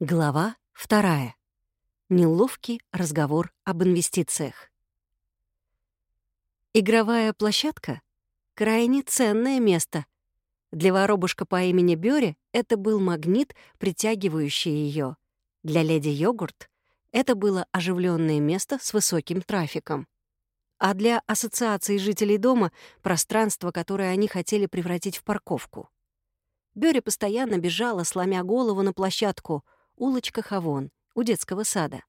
Глава вторая. Неловкий разговор об инвестициях. Игровая площадка — крайне ценное место. Для воробушка по имени Бёре это был магнит, притягивающий ее. Для леди Йогурт это было оживленное место с высоким трафиком. А для ассоциации жителей дома — пространство, которое они хотели превратить в парковку. Бёре постоянно бежала, сломя голову на площадку — улочка Хавон, у детского сада.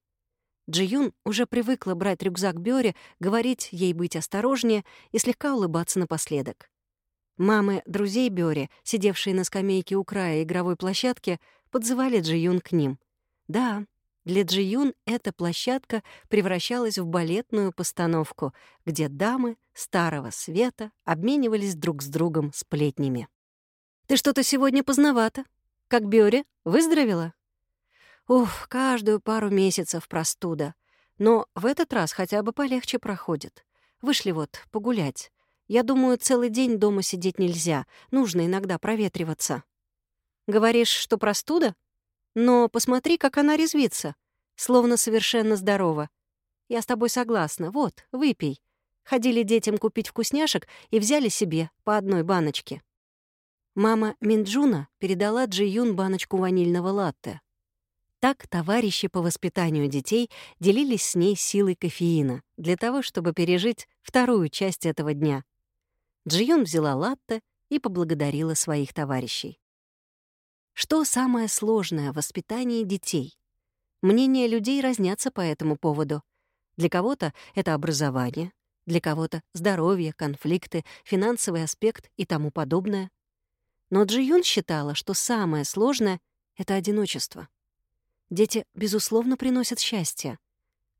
Джиюн уже привыкла брать рюкзак Бёре, говорить ей быть осторожнее и слегка улыбаться напоследок. Мамы друзей Бёре, сидевшие на скамейке у края игровой площадки, подзывали Джиюн к ним. Да, для Джиюн эта площадка превращалась в балетную постановку, где дамы старого света обменивались друг с другом сплетнями. «Ты что-то сегодня поздновато. Как Бёре? Выздоровела?» Ух, каждую пару месяцев простуда. Но в этот раз хотя бы полегче проходит. Вышли вот погулять. Я думаю, целый день дома сидеть нельзя. Нужно иногда проветриваться. Говоришь, что простуда? Но посмотри, как она резвится. Словно совершенно здорова. Я с тобой согласна. Вот, выпей. Ходили детям купить вкусняшек и взяли себе по одной баночке. Мама Минджуна передала Джи Юн баночку ванильного латте. Так товарищи по воспитанию детей делились с ней силой кофеина для того, чтобы пережить вторую часть этого дня. Джиюн взяла латте и поблагодарила своих товарищей. Что самое сложное в воспитании детей? Мнения людей разнятся по этому поводу. Для кого-то это образование, для кого-то здоровье, конфликты, финансовый аспект и тому подобное. Но Джиюн считала, что самое сложное — это одиночество. Дети, безусловно, приносят счастье.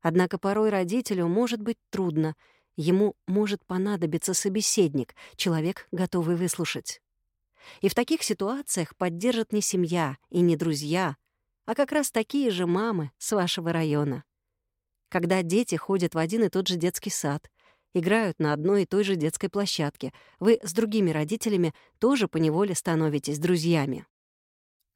Однако порой родителю может быть трудно, ему может понадобиться собеседник, человек, готовый выслушать. И в таких ситуациях поддержат не семья и не друзья, а как раз такие же мамы с вашего района. Когда дети ходят в один и тот же детский сад, играют на одной и той же детской площадке, вы с другими родителями тоже поневоле становитесь друзьями.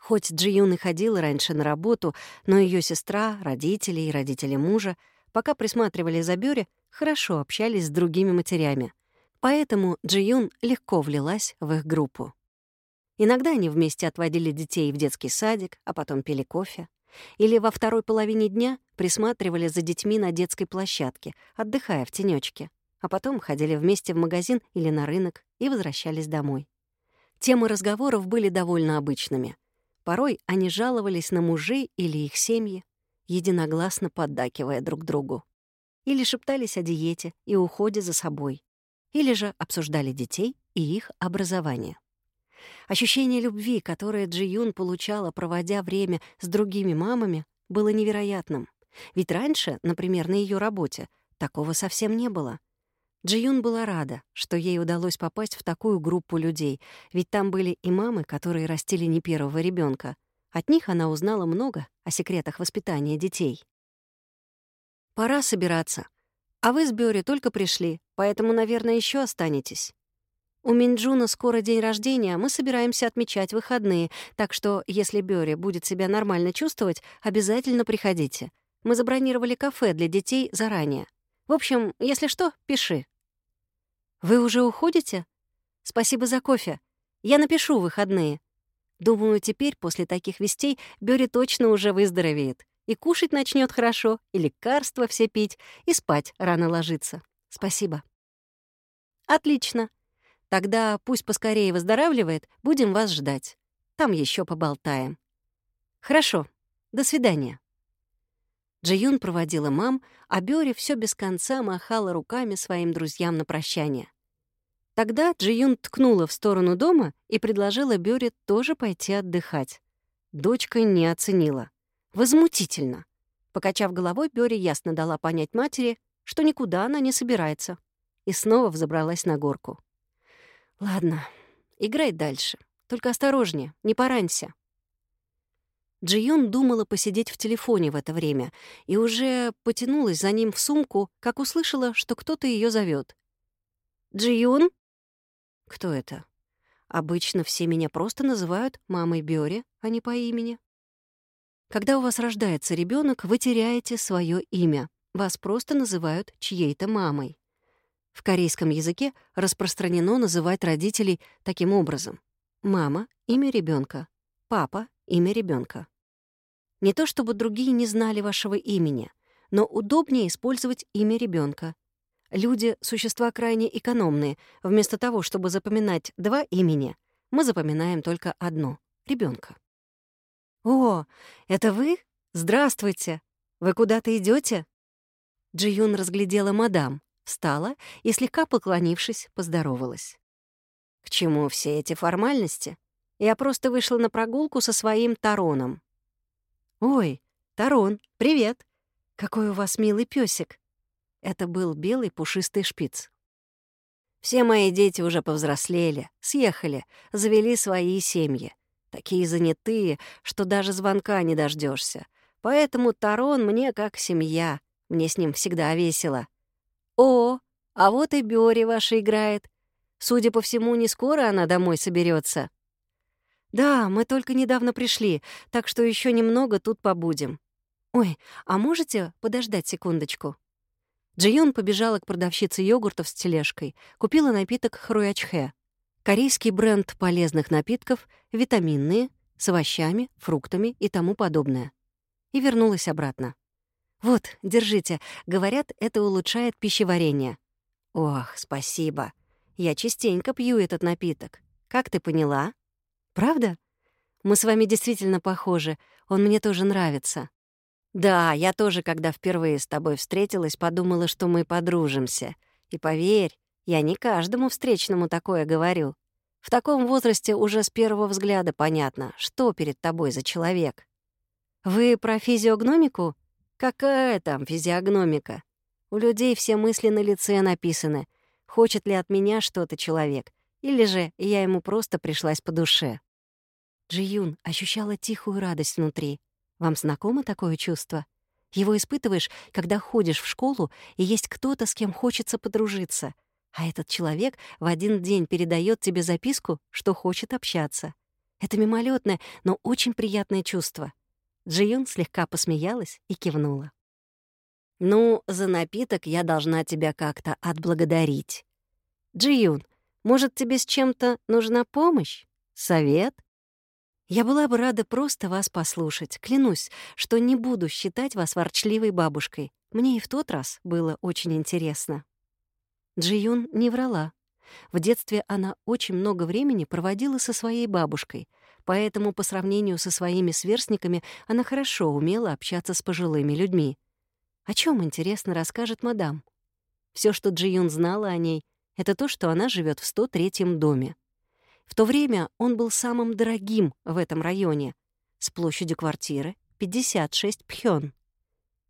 Хоть Джиюн и ходила раньше на работу, но ее сестра, родители и родители мужа, пока присматривали за Бёре, хорошо общались с другими матерями. Поэтому Джиюн легко влилась в их группу. Иногда они вместе отводили детей в детский садик, а потом пили кофе. Или во второй половине дня присматривали за детьми на детской площадке, отдыхая в тенечке, а потом ходили вместе в магазин или на рынок и возвращались домой. Темы разговоров были довольно обычными. Порой они жаловались на мужей или их семьи, единогласно поддакивая друг другу. Или шептались о диете и уходе за собой. Или же обсуждали детей и их образование. Ощущение любви, которое Джи Юн получала, проводя время с другими мамами, было невероятным. Ведь раньше, например, на ее работе, такого совсем не было — Джиюн была рада, что ей удалось попасть в такую группу людей, ведь там были и мамы, которые растили не первого ребенка. От них она узнала много о секретах воспитания детей. «Пора собираться. А вы с Бёри только пришли, поэтому, наверное, еще останетесь. У Минджуна скоро день рождения, мы собираемся отмечать выходные, так что, если Бёри будет себя нормально чувствовать, обязательно приходите. Мы забронировали кафе для детей заранее. В общем, если что, пиши». «Вы уже уходите? Спасибо за кофе. Я напишу выходные. Думаю, теперь, после таких вестей, Бёри точно уже выздоровеет. И кушать начнет хорошо, и лекарства все пить, и спать рано ложиться. Спасибо». «Отлично. Тогда пусть поскорее выздоравливает, будем вас ждать. Там еще поболтаем». «Хорошо. До свидания». Джиюн проводила мам, а Бёри все без конца махала руками своим друзьям на прощание. Тогда Джиюн ткнула в сторону дома и предложила Бёре тоже пойти отдыхать. Дочка не оценила. Возмутительно. Покачав головой, Бёре ясно дала понять матери, что никуда она не собирается. И снова взобралась на горку. «Ладно, играй дальше. Только осторожнее, не поранься». Джиюн думала посидеть в телефоне в это время и уже потянулась за ним в сумку, как услышала, что кто-то ее зовет. «Джиюн?» «Кто это?» «Обычно все меня просто называют мамой Бёре, а не по имени». Когда у вас рождается ребенок, вы теряете свое имя. Вас просто называют чьей-то мамой. В корейском языке распространено называть родителей таким образом. Мама — имя ребенка, папа — имя ребенка. Не то чтобы другие не знали вашего имени, но удобнее использовать имя ребенка. Люди — существа крайне экономные. Вместо того, чтобы запоминать два имени, мы запоминаем только одно — ребенка. «О, это вы? Здравствуйте! Вы куда-то идете? Джиюн разглядела мадам, встала и, слегка поклонившись, поздоровалась. «К чему все эти формальности? Я просто вышла на прогулку со своим Тароном». «Ой, Тарон, привет! Какой у вас милый песик. Это был белый пушистый шпиц. «Все мои дети уже повзрослели, съехали, завели свои семьи такие занятые, что даже звонка не дождешься. Поэтому Тарон мне как семья, мне с ним всегда весело. О, а вот и Бёри ваша играет. Судя по всему, не скоро она домой соберется. Да, мы только недавно пришли, так что еще немного тут побудем. Ой, а можете подождать секундочку? Джион побежала к продавщице йогуртов с тележкой, купила напиток хруячхэ. Корейский бренд полезных напитков, витаминные, с овощами, фруктами и тому подобное. И вернулась обратно. «Вот, держите. Говорят, это улучшает пищеварение». «Ох, спасибо. Я частенько пью этот напиток. Как ты поняла?» «Правда? Мы с вами действительно похожи. Он мне тоже нравится». «Да, я тоже, когда впервые с тобой встретилась, подумала, что мы подружимся. И поверь, я не каждому встречному такое говорю. В таком возрасте уже с первого взгляда понятно, что перед тобой за человек. Вы про физиогномику? Какая там физиогномика? У людей все мысли на лице написаны. Хочет ли от меня что-то человек? Или же я ему просто пришлась по душе? Джиюн ощущала тихую радость внутри. Вам знакомо такое чувство? Его испытываешь, когда ходишь в школу, и есть кто-то, с кем хочется подружиться — а этот человек в один день передает тебе записку, что хочет общаться. Это мимолетное, но очень приятное чувство. Джиюн слегка посмеялась и кивнула. «Ну, за напиток я должна тебя как-то отблагодарить. Джиюн, может, тебе с чем-то нужна помощь? Совет?» Я была бы рада просто вас послушать. Клянусь, что не буду считать вас ворчливой бабушкой. Мне и в тот раз было очень интересно. Джиюн не врала. В детстве она очень много времени проводила со своей бабушкой, поэтому по сравнению со своими сверстниками она хорошо умела общаться с пожилыми людьми. О чем интересно расскажет мадам? Все, что Джиюн знала о ней, это то, что она живет в 103-м доме. В то время он был самым дорогим в этом районе, с площадью квартиры 56 пхён.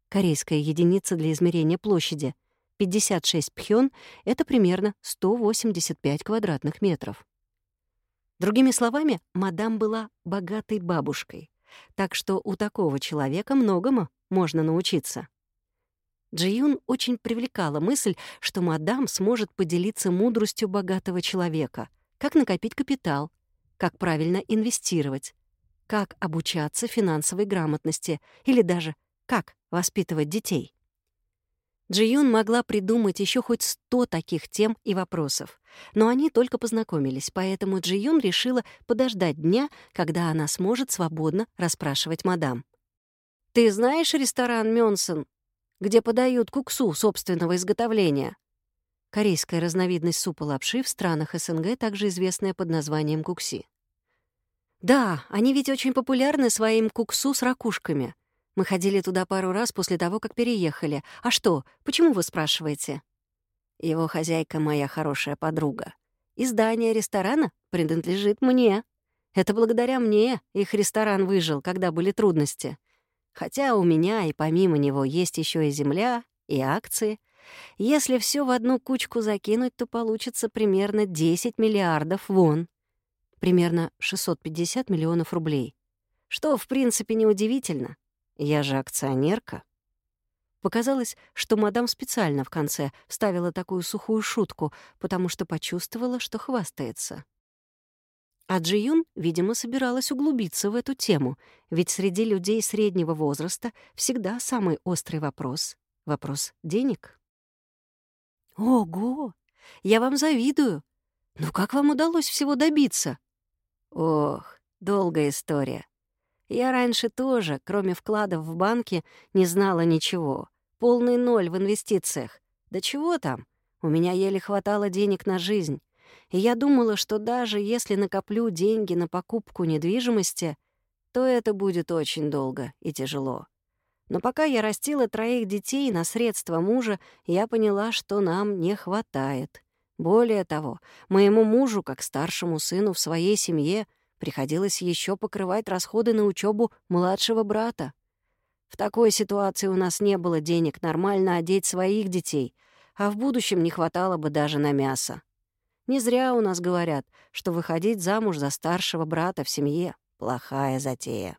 Корейская единица для измерения площади — 56 пхён — это примерно 185 квадратных метров. Другими словами, мадам была богатой бабушкой, так что у такого человека многому можно научиться. Джиюн очень привлекала мысль, что мадам сможет поделиться мудростью богатого человека, как накопить капитал, как правильно инвестировать, как обучаться финансовой грамотности или даже как воспитывать детей. Джиюн могла придумать еще хоть сто таких тем и вопросов. Но они только познакомились, поэтому Джиюн решила подождать дня, когда она сможет свободно расспрашивать мадам. «Ты знаешь ресторан Мёнсон, где подают куксу собственного изготовления?» Корейская разновидность супа лапши в странах СНГ, также известная под названием кукси. «Да, они ведь очень популярны своим куксу с ракушками», мы ходили туда пару раз после того, как переехали. А что, почему вы спрашиваете?» «Его хозяйка — моя хорошая подруга. И здание ресторана принадлежит мне. Это благодаря мне их ресторан выжил, когда были трудности. Хотя у меня и помимо него есть еще и земля, и акции. Если все в одну кучку закинуть, то получится примерно 10 миллиардов вон. Примерно 650 миллионов рублей. Что, в принципе, неудивительно. Я же акционерка. Показалось, что мадам специально в конце вставила такую сухую шутку, потому что почувствовала, что хвастается. А Джиюн, видимо, собиралась углубиться в эту тему, ведь среди людей среднего возраста всегда самый острый вопрос — вопрос денег. «Ого! Я вам завидую! Ну как вам удалось всего добиться?» «Ох, долгая история. Я раньше тоже, кроме вкладов в банке, не знала ничего. Полный ноль в инвестициях. Да чего там? У меня еле хватало денег на жизнь. И я думала, что даже если накоплю деньги на покупку недвижимости, то это будет очень долго и тяжело. Но пока я растила троих детей на средства мужа, я поняла, что нам не хватает. Более того, моему мужу, как старшему сыну в своей семье, приходилось еще покрывать расходы на учебу младшего брата. В такой ситуации у нас не было денег нормально одеть своих детей, а в будущем не хватало бы даже на мясо. Не зря у нас говорят, что выходить замуж за старшего брата в семье — плохая затея.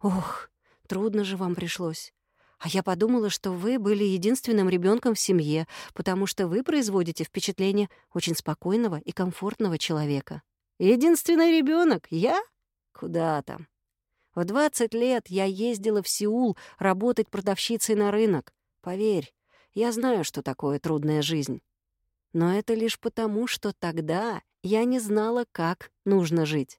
Ох, трудно же вам пришлось. А я подумала, что вы были единственным ребенком в семье, потому что вы производите впечатление очень спокойного и комфортного человека. Единственный ребенок? Я? Куда там? В 20 лет я ездила в Сеул работать продавщицей на рынок. Поверь, я знаю, что такое трудная жизнь. Но это лишь потому, что тогда я не знала, как нужно жить.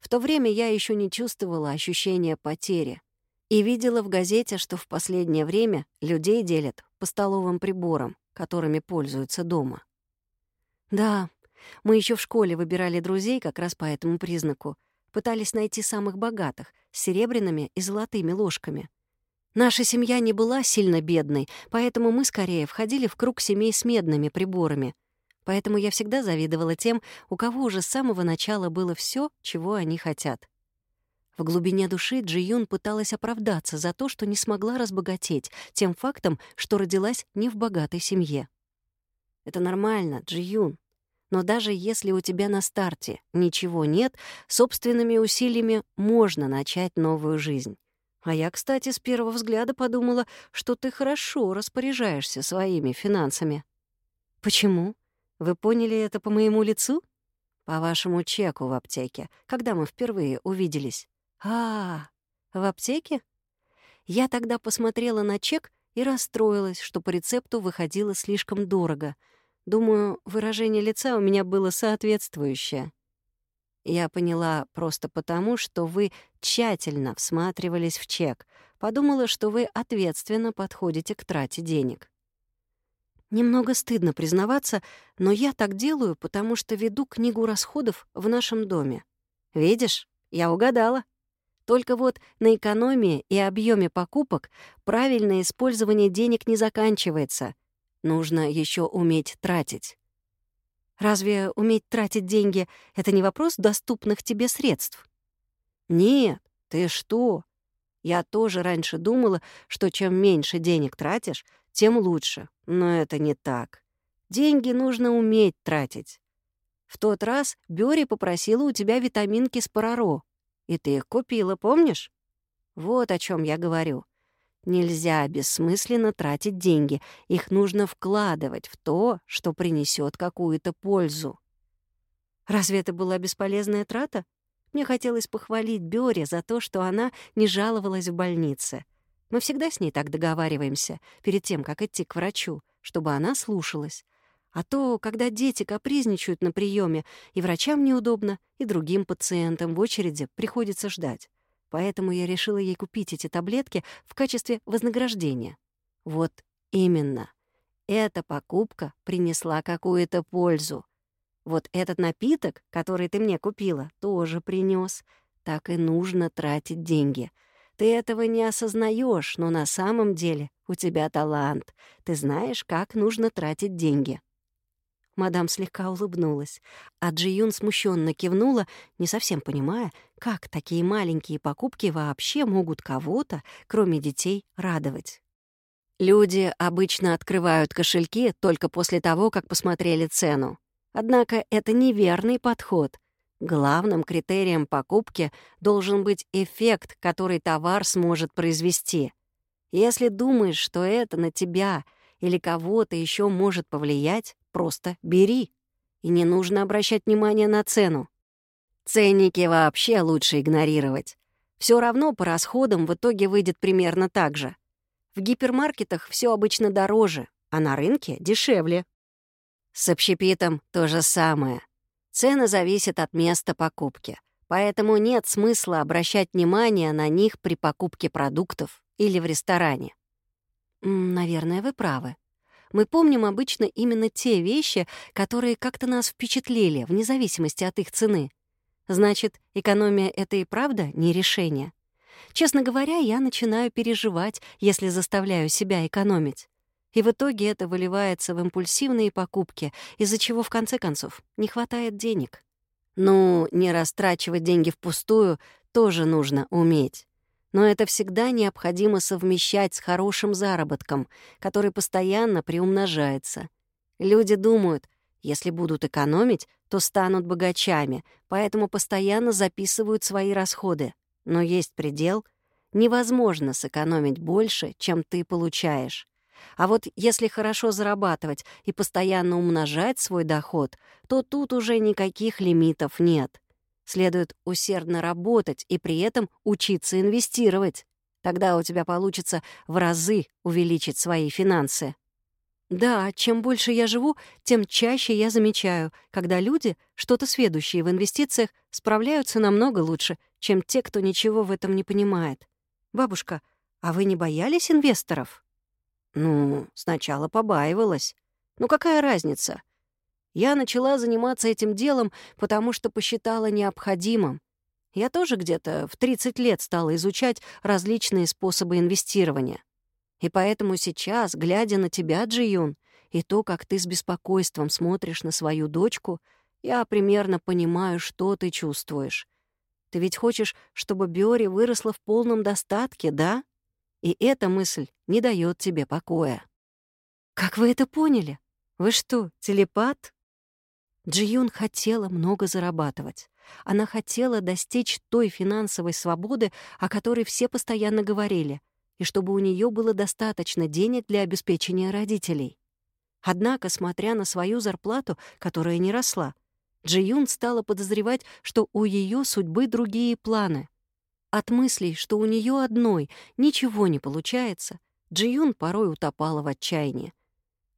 В то время я еще не чувствовала ощущения потери. И видела в газете, что в последнее время людей делят по столовым приборам, которыми пользуются дома. Да, мы еще в школе выбирали друзей как раз по этому признаку. Пытались найти самых богатых, с серебряными и золотыми ложками. Наша семья не была сильно бедной, поэтому мы скорее входили в круг семей с медными приборами. Поэтому я всегда завидовала тем, у кого уже с самого начала было все, чего они хотят. В глубине души Джи Юн пыталась оправдаться за то, что не смогла разбогатеть тем фактом, что родилась не в богатой семье. Это нормально, Джи Юн. Но даже если у тебя на старте ничего нет, собственными усилиями можно начать новую жизнь. А я, кстати, с первого взгляда подумала, что ты хорошо распоряжаешься своими финансами. Почему? Вы поняли это по моему лицу? По вашему чеку в аптеке, когда мы впервые увиделись. А, в аптеке? Я тогда посмотрела на чек и расстроилась, что по рецепту выходило слишком дорого — Думаю, выражение лица у меня было соответствующее. Я поняла просто потому, что вы тщательно всматривались в чек. Подумала, что вы ответственно подходите к трате денег. Немного стыдно признаваться, но я так делаю, потому что веду книгу расходов в нашем доме. Видишь, я угадала. Только вот на экономии и объеме покупок правильное использование денег не заканчивается — Нужно еще уметь тратить. Разве уметь тратить деньги — это не вопрос доступных тебе средств? Нет, ты что? Я тоже раньше думала, что чем меньше денег тратишь, тем лучше. Но это не так. Деньги нужно уметь тратить. В тот раз Бёри попросила у тебя витаминки с Параро, и ты их купила, помнишь? Вот о чем я говорю. Нельзя бессмысленно тратить деньги. Их нужно вкладывать в то, что принесет какую-то пользу. Разве это была бесполезная трата? Мне хотелось похвалить Бёре за то, что она не жаловалась в больнице. Мы всегда с ней так договариваемся, перед тем, как идти к врачу, чтобы она слушалась. А то, когда дети капризничают на приеме, и врачам неудобно, и другим пациентам в очереди приходится ждать. Поэтому я решила ей купить эти таблетки в качестве вознаграждения. Вот именно. Эта покупка принесла какую-то пользу. Вот этот напиток, который ты мне купила, тоже принес. Так и нужно тратить деньги. Ты этого не осознаешь, но на самом деле у тебя талант. Ты знаешь, как нужно тратить деньги. Мадам слегка улыбнулась, а Джиюн смущенно кивнула, не совсем понимая, как такие маленькие покупки вообще могут кого-то, кроме детей, радовать. Люди обычно открывают кошельки только после того, как посмотрели цену. Однако это неверный подход. Главным критерием покупки должен быть эффект, который товар сможет произвести. Если думаешь, что это на тебя или кого-то еще может повлиять, Просто бери. И не нужно обращать внимание на цену. Ценники вообще лучше игнорировать. Все равно по расходам в итоге выйдет примерно так же. В гипермаркетах все обычно дороже, а на рынке дешевле. С общепитом то же самое. Цены зависят от места покупки, поэтому нет смысла обращать внимание на них при покупке продуктов или в ресторане. Наверное, вы правы. Мы помним обычно именно те вещи, которые как-то нас впечатлили, вне зависимости от их цены. Значит, экономия — это и правда не решение. Честно говоря, я начинаю переживать, если заставляю себя экономить. И в итоге это выливается в импульсивные покупки, из-за чего, в конце концов, не хватает денег. Ну, не растрачивать деньги впустую тоже нужно уметь. Но это всегда необходимо совмещать с хорошим заработком, который постоянно приумножается. Люди думают, если будут экономить, то станут богачами, поэтому постоянно записывают свои расходы. Но есть предел. Невозможно сэкономить больше, чем ты получаешь. А вот если хорошо зарабатывать и постоянно умножать свой доход, то тут уже никаких лимитов нет. Следует усердно работать и при этом учиться инвестировать. Тогда у тебя получится в разы увеличить свои финансы. Да, чем больше я живу, тем чаще я замечаю, когда люди, что-то сведущие в инвестициях, справляются намного лучше, чем те, кто ничего в этом не понимает. Бабушка, а вы не боялись инвесторов? Ну, сначала побаивалась. Ну какая разница? Я начала заниматься этим делом, потому что посчитала необходимым. Я тоже где-то в 30 лет стала изучать различные способы инвестирования. И поэтому сейчас, глядя на тебя, Джиюн, и то, как ты с беспокойством смотришь на свою дочку, я примерно понимаю, что ты чувствуешь. Ты ведь хочешь, чтобы Биори выросла в полном достатке, да? И эта мысль не дает тебе покоя. Как вы это поняли? Вы что, телепат? Джиюн хотела много зарабатывать. Она хотела достичь той финансовой свободы, о которой все постоянно говорили — и чтобы у нее было достаточно денег для обеспечения родителей. Однако, смотря на свою зарплату, которая не росла, Джиюн стала подозревать, что у ее судьбы другие планы. От мыслей, что у нее одной ничего не получается, Джиюн порой утопала в отчаянии.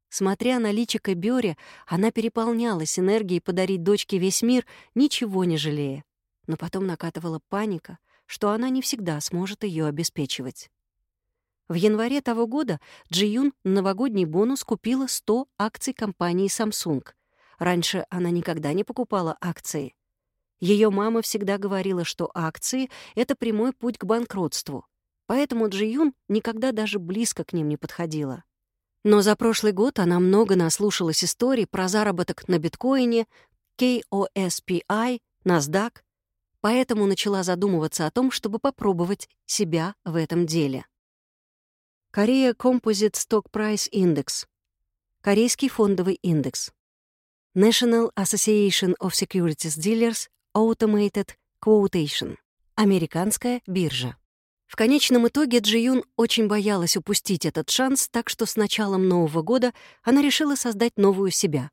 Смотря на личико Бёре, она переполнялась энергией подарить дочке весь мир, ничего не жалея. Но потом накатывала паника, что она не всегда сможет ее обеспечивать. В январе того года Джиюн на новогодний бонус купила 100 акций компании Samsung. Раньше она никогда не покупала акции. Ее мама всегда говорила, что акции — это прямой путь к банкротству. Поэтому Джиюн никогда даже близко к ним не подходила. Но за прошлый год она много наслушалась историй про заработок на биткоине, KOSPI, NASDAQ, поэтому начала задумываться о том, чтобы попробовать себя в этом деле. Корея Composite Stock Price Index. Корейский фондовый индекс. National Association of Securities Dealers Automated Quotation. Американская биржа. В конечном итоге Джиюн очень боялась упустить этот шанс, так что с началом Нового года она решила создать новую себя.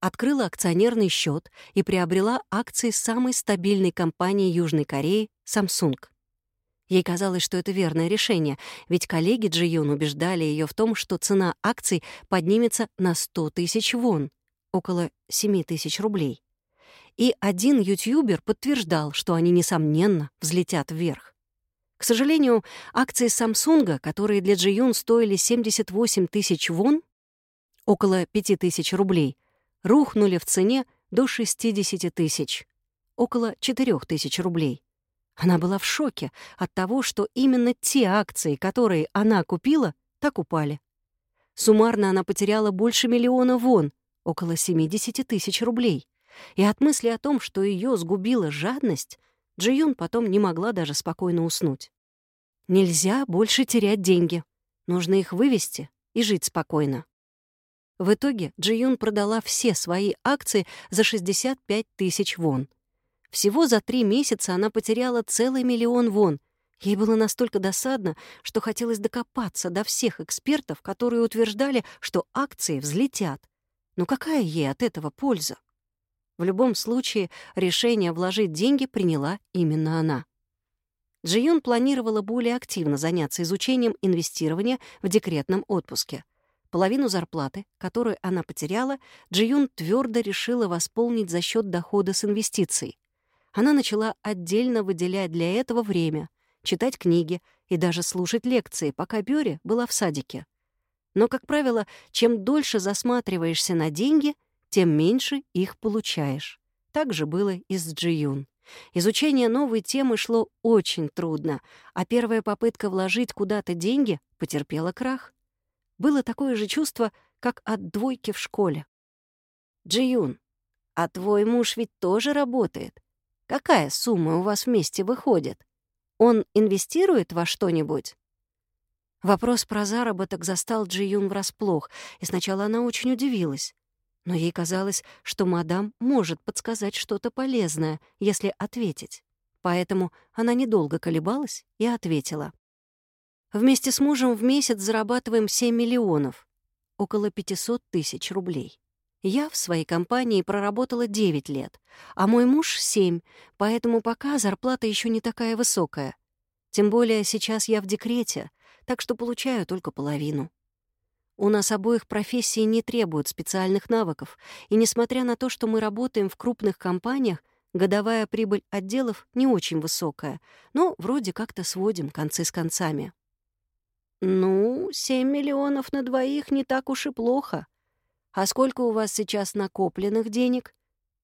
Открыла акционерный счет и приобрела акции самой стабильной компании Южной Кореи Samsung. Ей казалось, что это верное решение, ведь коллеги Джиюн убеждали ее в том, что цена акций поднимется на 100 тысяч вон, около 7 тысяч рублей. И один ютубер подтверждал, что они, несомненно, взлетят вверх. К сожалению, акции Samsung, которые для Джиюн стоили 78 тысяч вон, около 5 тысяч рублей, рухнули в цене до 60 тысяч, около 4 тысяч рублей. Она была в шоке от того, что именно те акции, которые она купила, так упали. Суммарно она потеряла больше миллиона вон, около 70 тысяч рублей. И от мысли о том, что ее сгубила жадность, Джиюн потом не могла даже спокойно уснуть. Нельзя больше терять деньги. Нужно их вывести и жить спокойно. В итоге Джиюн продала все свои акции за 65 тысяч вон — всего за три месяца она потеряла целый миллион вон. Ей было настолько досадно, что хотелось докопаться до всех экспертов, которые утверждали, что акции взлетят. Но какая ей от этого польза? В любом случае, решение вложить деньги приняла именно она. Джиюн планировала более активно заняться изучением инвестирования в декретном отпуске. Половину зарплаты, которую она потеряла, Джиюн твердо решила восполнить за счет дохода с инвестиций. Она начала отдельно выделять для этого время, читать книги и даже слушать лекции, пока Бюри была в садике. Но, как правило, чем дольше засматриваешься на деньги, тем меньше их получаешь. Так же было и с Джиюн. Изучение новой темы шло очень трудно, а первая попытка вложить куда-то деньги потерпела крах. Было такое же чувство, как от двойки в школе. «Джиюн, а твой муж ведь тоже работает. Какая сумма у вас вместе выходит? Он инвестирует во что-нибудь?» Вопрос про заработок застал Джиюн врасплох, и сначала она очень удивилась. Но ей казалось, что мадам может подсказать что-то полезное, если ответить. Поэтому она недолго колебалась и ответила. «Вместе с мужем в месяц зарабатываем 7 миллионов, около 500 тысяч рублей. Я в своей компании проработала 9 лет, а мой муж — 7, поэтому пока зарплата еще не такая высокая. Тем более сейчас я в декрете, так что получаю только половину. У нас обоих профессии не требуют специальных навыков, и несмотря на то, что мы работаем в крупных компаниях, годовая прибыль отделов не очень высокая, но вроде как-то сводим концы с концами. Ну, 7 миллионов на двоих не так уж и плохо. А сколько у вас сейчас накопленных денег?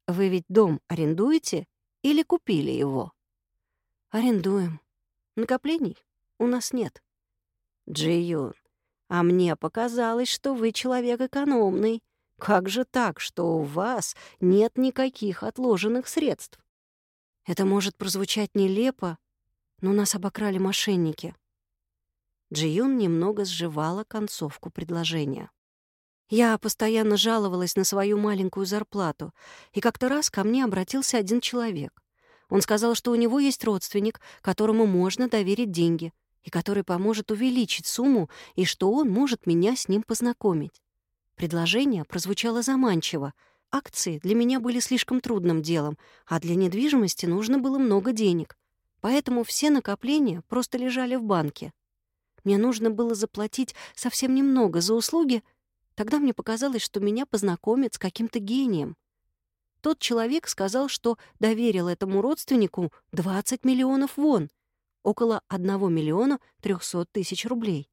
Вы ведь дом арендуете или купили его? Арендуем. Накоплений у нас нет. Джиюн, а мне показалось, что вы человек экономный. Как же так, что у вас нет никаких отложенных средств? Это может прозвучать нелепо, но нас обокрали мошенники. Джиюн немного сживала концовку предложения. Я постоянно жаловалась на свою маленькую зарплату, и как-то раз ко мне обратился один человек. Он сказал, что у него есть родственник, которому можно доверить деньги, и который поможет увеличить сумму, и что он может меня с ним познакомить. Предложение прозвучало заманчиво. Акции для меня были слишком трудным делом, а для недвижимости нужно было много денег. Поэтому все накопления просто лежали в банке. Мне нужно было заплатить совсем немного за услуги, тогда мне показалось, что меня познакомят с каким-то гением. Тот человек сказал, что доверил этому родственнику 20 миллионов вон, около 1 миллиона 300 тысяч рублей.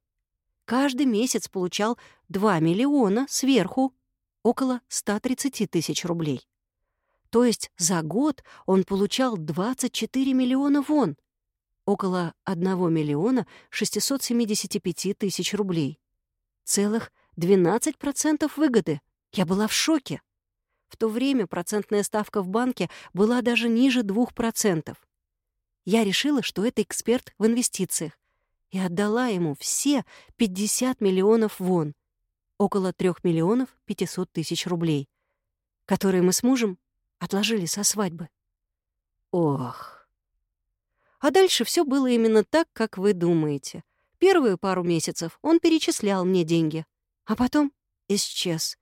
Каждый месяц получал 2 миллиона сверху, около 130 тысяч рублей. То есть за год он получал 24 миллиона вон, около 1 миллиона 675 тысяч рублей. Целых 12% выгоды. Я была в шоке. В то время процентная ставка в банке была даже ниже 2% я решила, что это эксперт в инвестициях, и отдала ему все 50 миллионов вон, около 3 миллионов 500 тысяч рублей, которые мы с мужем отложили со свадьбы. Ох. А дальше все было именно так, как вы думаете. Первые пару месяцев он перечислял мне деньги, а потом исчез.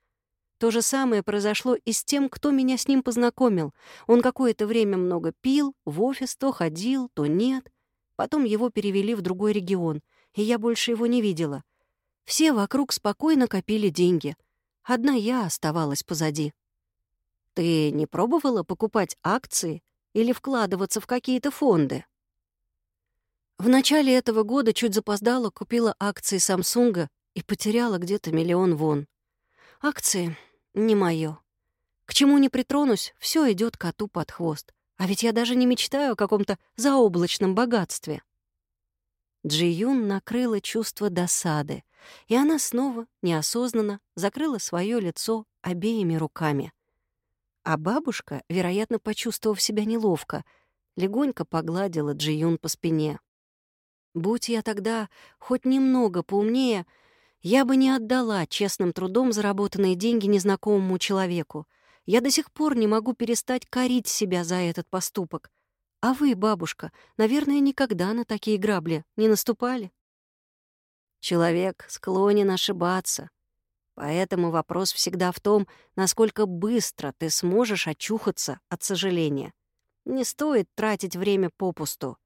То же самое произошло и с тем, кто меня с ним познакомил. Он какое-то время много пил, в офис то ходил, то нет. Потом его перевели в другой регион, и я больше его не видела. Все вокруг спокойно копили деньги. Одна я оставалась позади. Ты не пробовала покупать акции или вкладываться в какие-то фонды? В начале этого года чуть запоздала, купила акции Самсунга и потеряла где-то миллион вон. Акции — не моё. К чему не притронусь, все идет коту под хвост. А ведь я даже не мечтаю о каком-то заоблачном богатстве. Джи Юн накрыла чувство досады, и она снова, неосознанно, закрыла свое лицо обеими руками. А бабушка, вероятно, почувствовав себя неловко, легонько погладила Джи Юн по спине. «Будь я тогда хоть немного поумнее, — я бы не отдала честным трудом заработанные деньги незнакомому человеку. Я до сих пор не могу перестать корить себя за этот поступок. А вы, бабушка, наверное, никогда на такие грабли не наступали? Человек склонен ошибаться. Поэтому вопрос всегда в том, насколько быстро ты сможешь очухаться от сожаления. Не стоит тратить время попусту.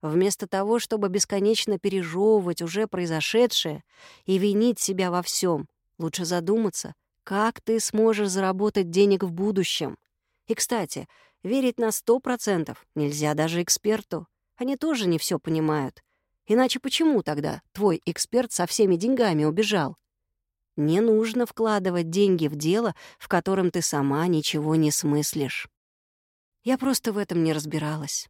Вместо того, чтобы бесконечно пережевывать уже произошедшее и винить себя во всем, лучше задуматься, как ты сможешь заработать денег в будущем. И, кстати, верить на сто процентов нельзя даже эксперту. Они тоже не все понимают. Иначе почему тогда твой эксперт со всеми деньгами убежал? Не нужно вкладывать деньги в дело, в котором ты сама ничего не смыслишь. Я просто в этом не разбиралась.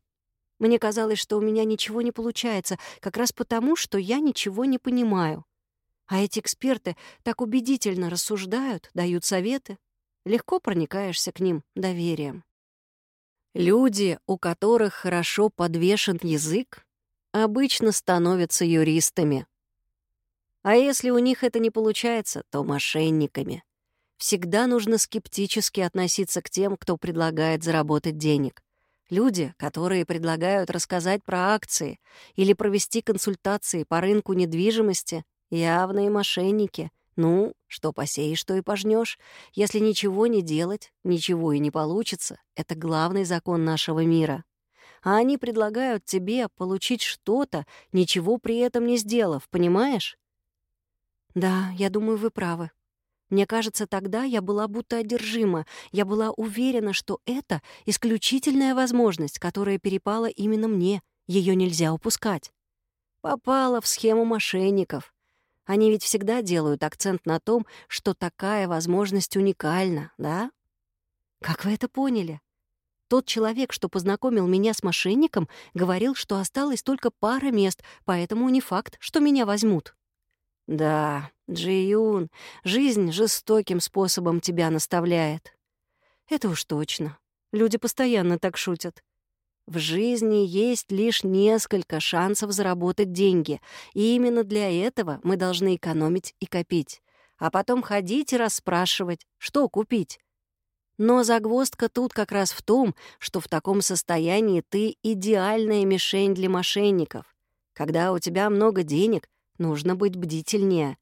Мне казалось, что у меня ничего не получается, как раз потому, что я ничего не понимаю. А эти эксперты так убедительно рассуждают, дают советы. Легко проникаешься к ним доверием. Люди, у которых хорошо подвешен язык, обычно становятся юристами. А если у них это не получается, то мошенниками. Всегда нужно скептически относиться к тем, кто предлагает заработать денег. Люди, которые предлагают рассказать про акции или провести консультации по рынку недвижимости, явные мошенники. Ну, что посеешь, то и пожнешь. Если ничего не делать, ничего и не получится. Это главный закон нашего мира. А они предлагают тебе получить что-то, ничего при этом не сделав, понимаешь? Да, я думаю, вы правы. Мне кажется, тогда я была будто одержима. Я была уверена, что это исключительная возможность, которая перепала именно мне. Ее нельзя упускать. Попала в схему мошенников. Они ведь всегда делают акцент на том, что такая возможность уникальна, да? Как вы это поняли? Тот человек, что познакомил меня с мошенником, говорил, что осталось только пара мест, поэтому не факт, что меня возьмут. Да, Джиюн, жизнь жестоким способом тебя наставляет. Это уж точно. Люди постоянно так шутят. В жизни есть лишь несколько шансов заработать деньги, и именно для этого мы должны экономить и копить, а потом ходить и расспрашивать, что купить. Но загвоздка тут как раз в том, что в таком состоянии ты идеальная мишень для мошенников. Когда у тебя много денег — Нужно быть бдительнее.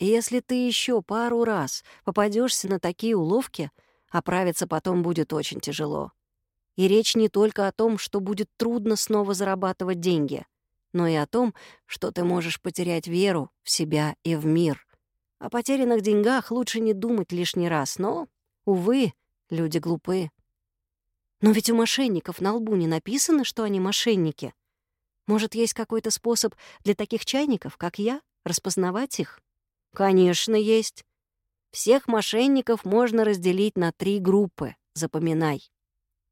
И если ты еще пару раз попадешься на такие уловки, оправиться потом будет очень тяжело. И речь не только о том, что будет трудно снова зарабатывать деньги, но и о том, что ты можешь потерять веру в себя и в мир. О потерянных деньгах лучше не думать лишний раз, но, увы, люди глупы. Но ведь у мошенников на лбу не написано, что они мошенники. Может, есть какой-то способ для таких чайников, как я, распознавать их? Конечно, есть. Всех мошенников можно разделить на три группы, запоминай.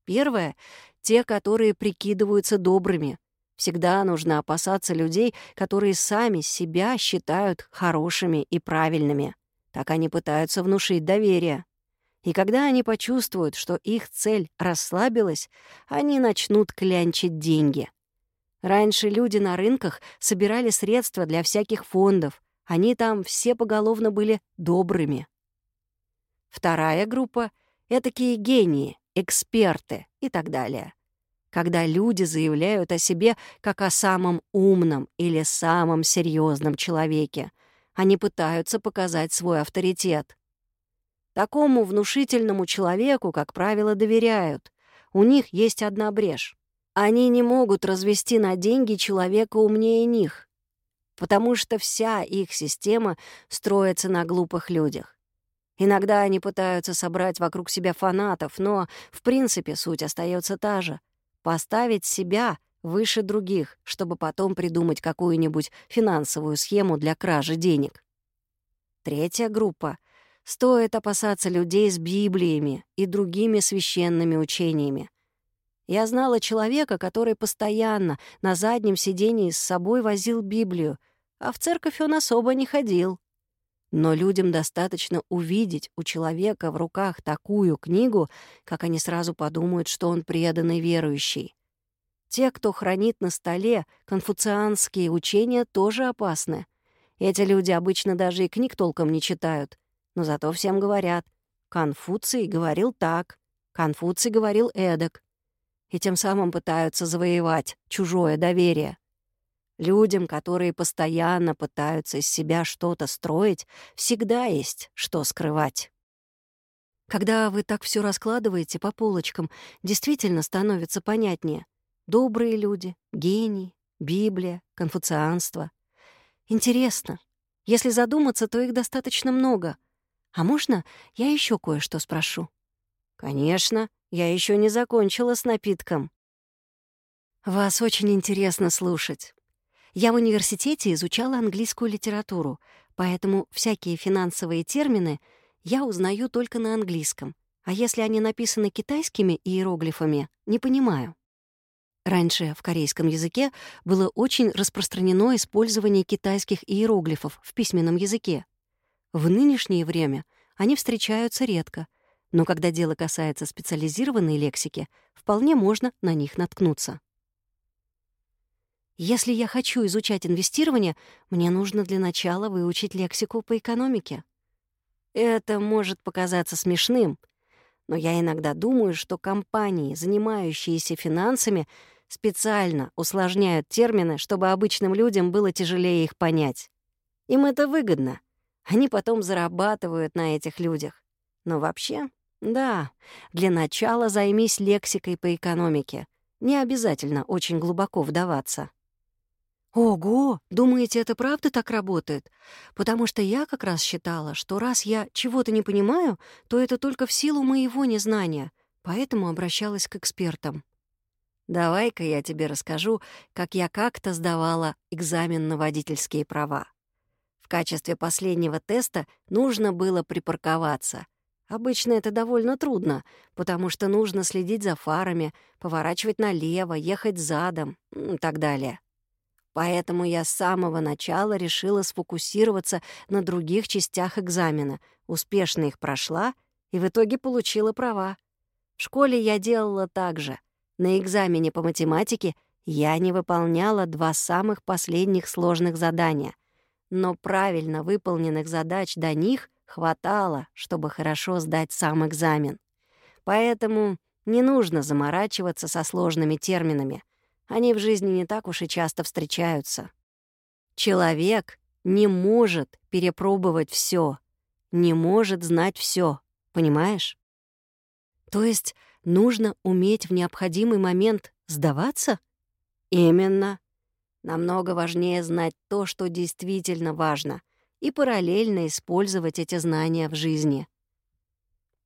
Первое — те, которые прикидываются добрыми. Всегда нужно опасаться людей, которые сами себя считают хорошими и правильными. Так они пытаются внушить доверие. И когда они почувствуют, что их цель расслабилась, они начнут клянчить деньги — Раньше люди на рынках собирали средства для всяких фондов. Они там все поголовно были добрыми. Вторая группа — этакие гении, эксперты и так далее. Когда люди заявляют о себе как о самом умном или самом серьезном человеке, они пытаются показать свой авторитет. Такому внушительному человеку, как правило, доверяют. У них есть одна брешь. Они не могут развести на деньги человека умнее них, потому что вся их система строится на глупых людях. Иногда они пытаются собрать вокруг себя фанатов, но, в принципе, суть остается та же — поставить себя выше других, чтобы потом придумать какую-нибудь финансовую схему для кражи денег. Третья группа — стоит опасаться людей с Библиями и другими священными учениями — я знала человека, который постоянно на заднем сидении с собой возил Библию, а в церковь он особо не ходил. Но людям достаточно увидеть у человека в руках такую книгу, как они сразу подумают, что он преданный верующий. Те, кто хранит на столе конфуцианские учения, тоже опасны. Эти люди обычно даже и книг толком не читают, но зато всем говорят «Конфуций говорил так», «Конфуций говорил эдак», и тем самым пытаются завоевать чужое доверие. Людям, которые постоянно пытаются из себя что-то строить, всегда есть что скрывать. Когда вы так все раскладываете по полочкам, действительно становится понятнее. Добрые люди, гений, Библия, конфуцианство. Интересно. Если задуматься, то их достаточно много. А можно я еще кое-что спрошу? Конечно, я еще не закончила с напитком. Вас очень интересно слушать. Я в университете изучала английскую литературу, поэтому всякие финансовые термины я узнаю только на английском, а если они написаны китайскими иероглифами, не понимаю. Раньше в корейском языке было очень распространено использование китайских иероглифов в письменном языке. В нынешнее время они встречаются редко, но когда дело касается специализированной лексики, вполне можно на них наткнуться. Если я хочу изучать инвестирование, мне нужно для начала выучить лексику по экономике. Это может показаться смешным, но я иногда думаю, что компании, занимающиеся финансами, специально усложняют термины, чтобы обычным людям было тяжелее их понять. Им это выгодно. Они потом зарабатывают на этих людях. Но вообще, да, для начала займись лексикой по экономике. Не обязательно очень глубоко вдаваться. Ого, думаете, это правда так работает? Потому что я как раз считала, что раз я чего-то не понимаю, то это только в силу моего незнания, поэтому обращалась к экспертам. Давай-ка я тебе расскажу, как я как-то сдавала экзамен на водительские права. В качестве последнего теста нужно было припарковаться. Обычно это довольно трудно, потому что нужно следить за фарами, поворачивать налево, ехать задом и так далее. Поэтому я с самого начала решила сфокусироваться на других частях экзамена, успешно их прошла и в итоге получила права. В школе я делала так же. На экзамене по математике я не выполняла два самых последних сложных задания, но правильно выполненных задач до них хватало, чтобы хорошо сдать сам экзамен. Поэтому не нужно заморачиваться со сложными терминами. Они в жизни не так уж и часто встречаются. Человек не может перепробовать все, не может знать все, понимаешь? То есть нужно уметь в необходимый момент сдаваться? Именно. Намного важнее знать то, что действительно важно, и параллельно использовать эти знания в жизни.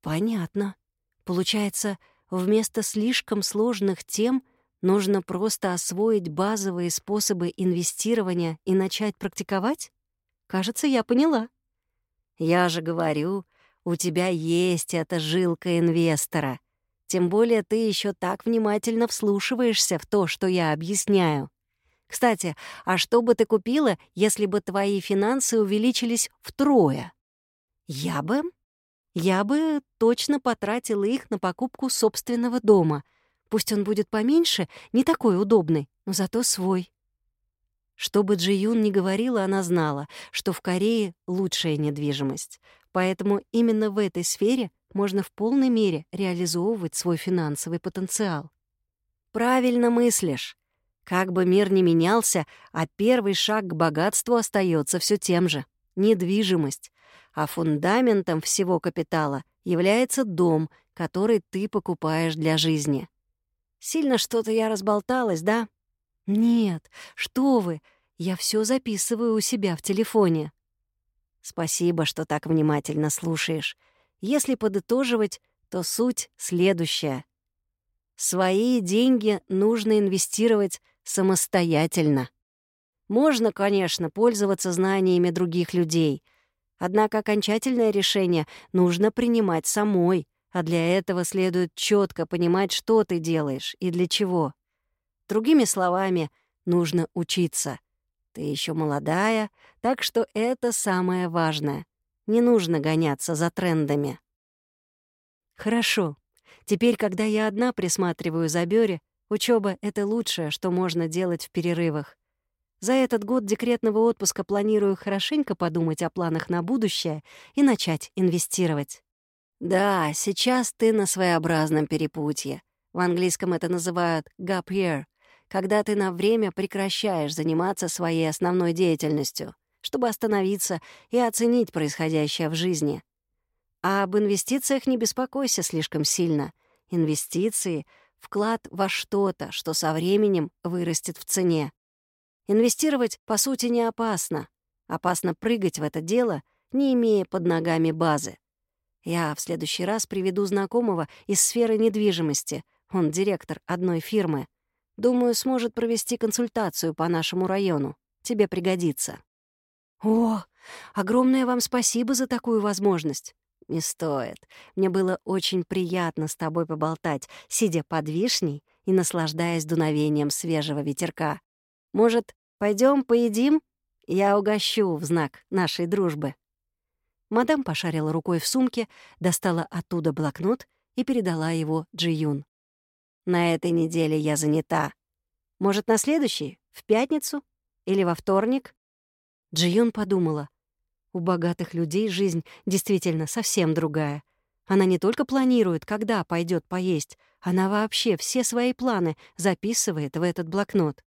Понятно. Получается, вместо слишком сложных тем — Нужно просто освоить базовые способы инвестирования и начать практиковать? Кажется, я поняла. Я же говорю, у тебя есть эта жилка инвестора. Тем более ты еще так внимательно вслушиваешься в то, что я объясняю. Кстати, а что бы ты купила, если бы твои финансы увеличились втрое? Я бы... Я бы точно потратила их на покупку собственного дома — Пусть он будет поменьше, не такой удобный, но зато свой. Что бы Джи Юн ни говорила, она знала, что в Корее лучшая недвижимость. Поэтому именно в этой сфере можно в полной мере реализовывать свой финансовый потенциал. Правильно мыслишь. Как бы мир ни менялся, а первый шаг к богатству остается все тем же — недвижимость. А фундаментом всего капитала является дом, который ты покупаешь для жизни. Сильно что-то я разболталась, да? Нет, что вы, я все записываю у себя в телефоне. Спасибо, что так внимательно слушаешь. Если подытоживать, то суть следующая. Свои деньги нужно инвестировать самостоятельно. Можно, конечно, пользоваться знаниями других людей, однако окончательное решение нужно принимать самой, а для этого следует четко понимать, что ты делаешь и для чего. Другими словами, нужно учиться. Ты еще молодая, так что это самое важное. Не нужно гоняться за трендами. Хорошо. Теперь, когда я одна присматриваю за Бёре, учеба — это лучшее, что можно делать в перерывах. За этот год декретного отпуска планирую хорошенько подумать о планах на будущее и начать инвестировать. Да, сейчас ты на своеобразном перепутье. В английском это называют gap year, когда ты на время прекращаешь заниматься своей основной деятельностью, чтобы остановиться и оценить происходящее в жизни. А об инвестициях не беспокойся слишком сильно. Инвестиции — вклад во что-то, что со временем вырастет в цене. Инвестировать, по сути, не опасно. Опасно прыгать в это дело, не имея под ногами базы. Я в следующий раз приведу знакомого из сферы недвижимости. Он директор одной фирмы. Думаю, сможет провести консультацию по нашему району. Тебе пригодится». «О, огромное вам спасибо за такую возможность!» «Не стоит. Мне было очень приятно с тобой поболтать, сидя под вишней и наслаждаясь дуновением свежего ветерка. Может, пойдем поедим? Я угощу в знак нашей дружбы». Мадам пошарила рукой в сумке, достала оттуда блокнот и передала его Джиюн. На этой неделе я занята. Может, на следующий? В пятницу? Или во вторник?» Джиюн подумала. У богатых людей жизнь действительно совсем другая. Она не только планирует, когда пойдет поесть, она вообще все свои планы записывает в этот блокнот.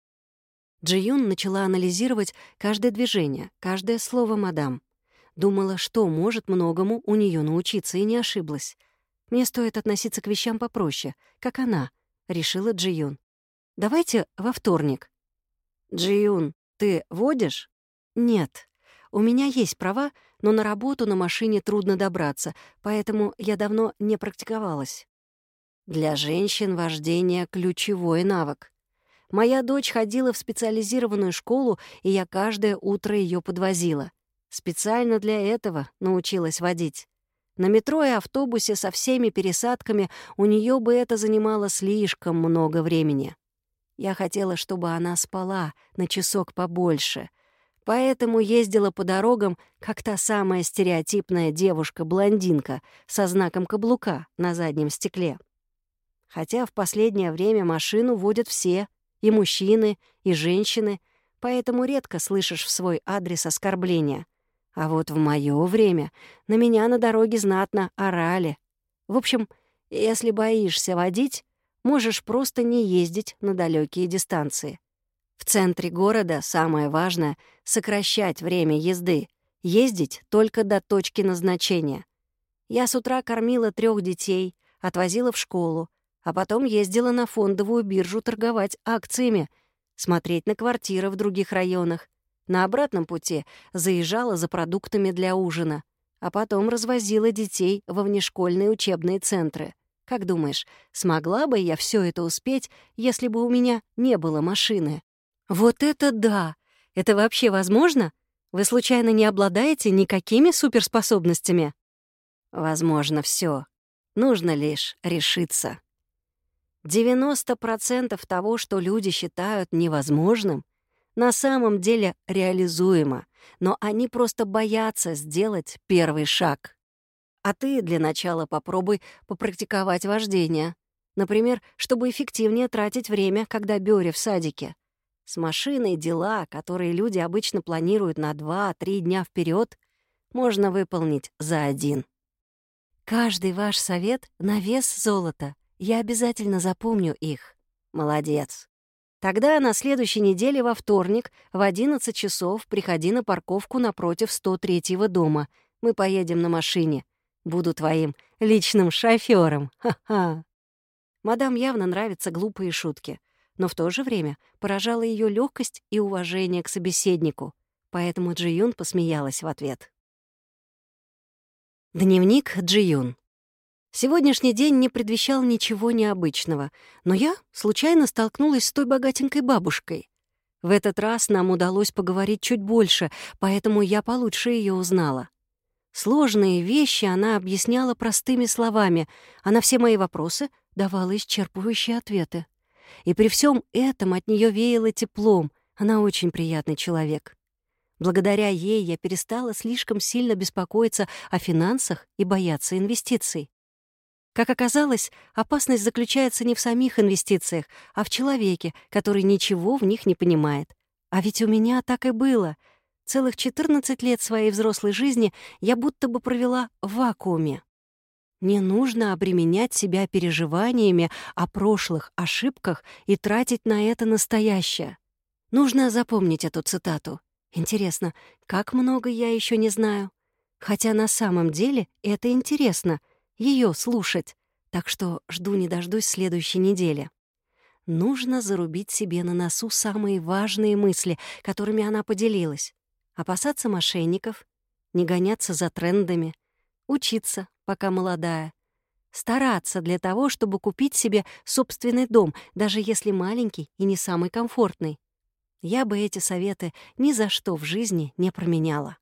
Джиюн начала анализировать каждое движение, каждое слово мадам. Думала, что может многому у нее научиться, и не ошиблась. Мне стоит относиться к вещам попроще, как она, — решила Джиюн. «Давайте во вторник». «Джиюн, ты водишь?» «Нет. У меня есть права, но на работу на машине трудно добраться, поэтому я давно не практиковалась». Для женщин вождение — ключевой навык. Моя дочь ходила в специализированную школу, и я каждое утро ее подвозила. Специально для этого научилась водить. На метро и автобусе со всеми пересадками у нее бы это занимало слишком много времени. Я хотела, чтобы она спала на часок побольше, поэтому ездила по дорогам, как та самая стереотипная девушка-блондинка со знаком каблука на заднем стекле. Хотя в последнее время машину водят все, и мужчины, и женщины, поэтому редко слышишь в свой адрес оскорбления — а вот в моё время на меня на дороге знатно орали. В общем, если боишься водить, можешь просто не ездить на далекие дистанции. В центре города самое важное — сокращать время езды, ездить только до точки назначения. Я с утра кормила трех детей, отвозила в школу, а потом ездила на фондовую биржу торговать акциями, смотреть на квартиры в других районах, на обратном пути заезжала за продуктами для ужина, а потом развозила детей во внешкольные учебные центры. Как думаешь, смогла бы я все это успеть, если бы у меня не было машины? Вот это да! Это вообще возможно? Вы случайно не обладаете никакими суперспособностями? Возможно, все. Нужно лишь решиться. 90% того, что люди считают невозможным — на самом деле реализуемо, но они просто боятся сделать первый шаг. А ты для начала попробуй попрактиковать вождение. Например, чтобы эффективнее тратить время, когда Бёре в садике. С машиной дела, которые люди обычно планируют на 2-3 дня вперед, можно выполнить за один. Каждый ваш совет на вес золота. Я обязательно запомню их. Молодец. Тогда на следующей неделе во вторник в 11 часов приходи на парковку напротив 103-го дома. Мы поедем на машине. Буду твоим личным шофёром. Ха-ха. Мадам явно нравятся глупые шутки, но в то же время поражала ее легкость и уважение к собеседнику, поэтому Джиюн посмеялась в ответ. Дневник Джиюн. Сегодняшний день не предвещал ничего необычного, но я случайно столкнулась с той богатенькой бабушкой. В этот раз нам удалось поговорить чуть больше, поэтому я получше ее узнала. Сложные вещи она объясняла простыми словами, а на все мои вопросы давала исчерпывающие ответы. И при всем этом от нее веяло теплом, она очень приятный человек. Благодаря ей я перестала слишком сильно беспокоиться о финансах и бояться инвестиций. Как оказалось, опасность заключается не в самих инвестициях, а в человеке, который ничего в них не понимает. А ведь у меня так и было. Целых 14 лет своей взрослой жизни я будто бы провела в вакууме. Не нужно обременять себя переживаниями о прошлых ошибках и тратить на это настоящее. Нужно запомнить эту цитату. Интересно, как много я еще не знаю? Хотя на самом деле это интересно — ее слушать. Так что жду не дождусь следующей недели. Нужно зарубить себе на носу самые важные мысли, которыми она поделилась. Опасаться мошенников, не гоняться за трендами, учиться, пока молодая, стараться для того, чтобы купить себе собственный дом, даже если маленький и не самый комфортный. Я бы эти советы ни за что в жизни не променяла.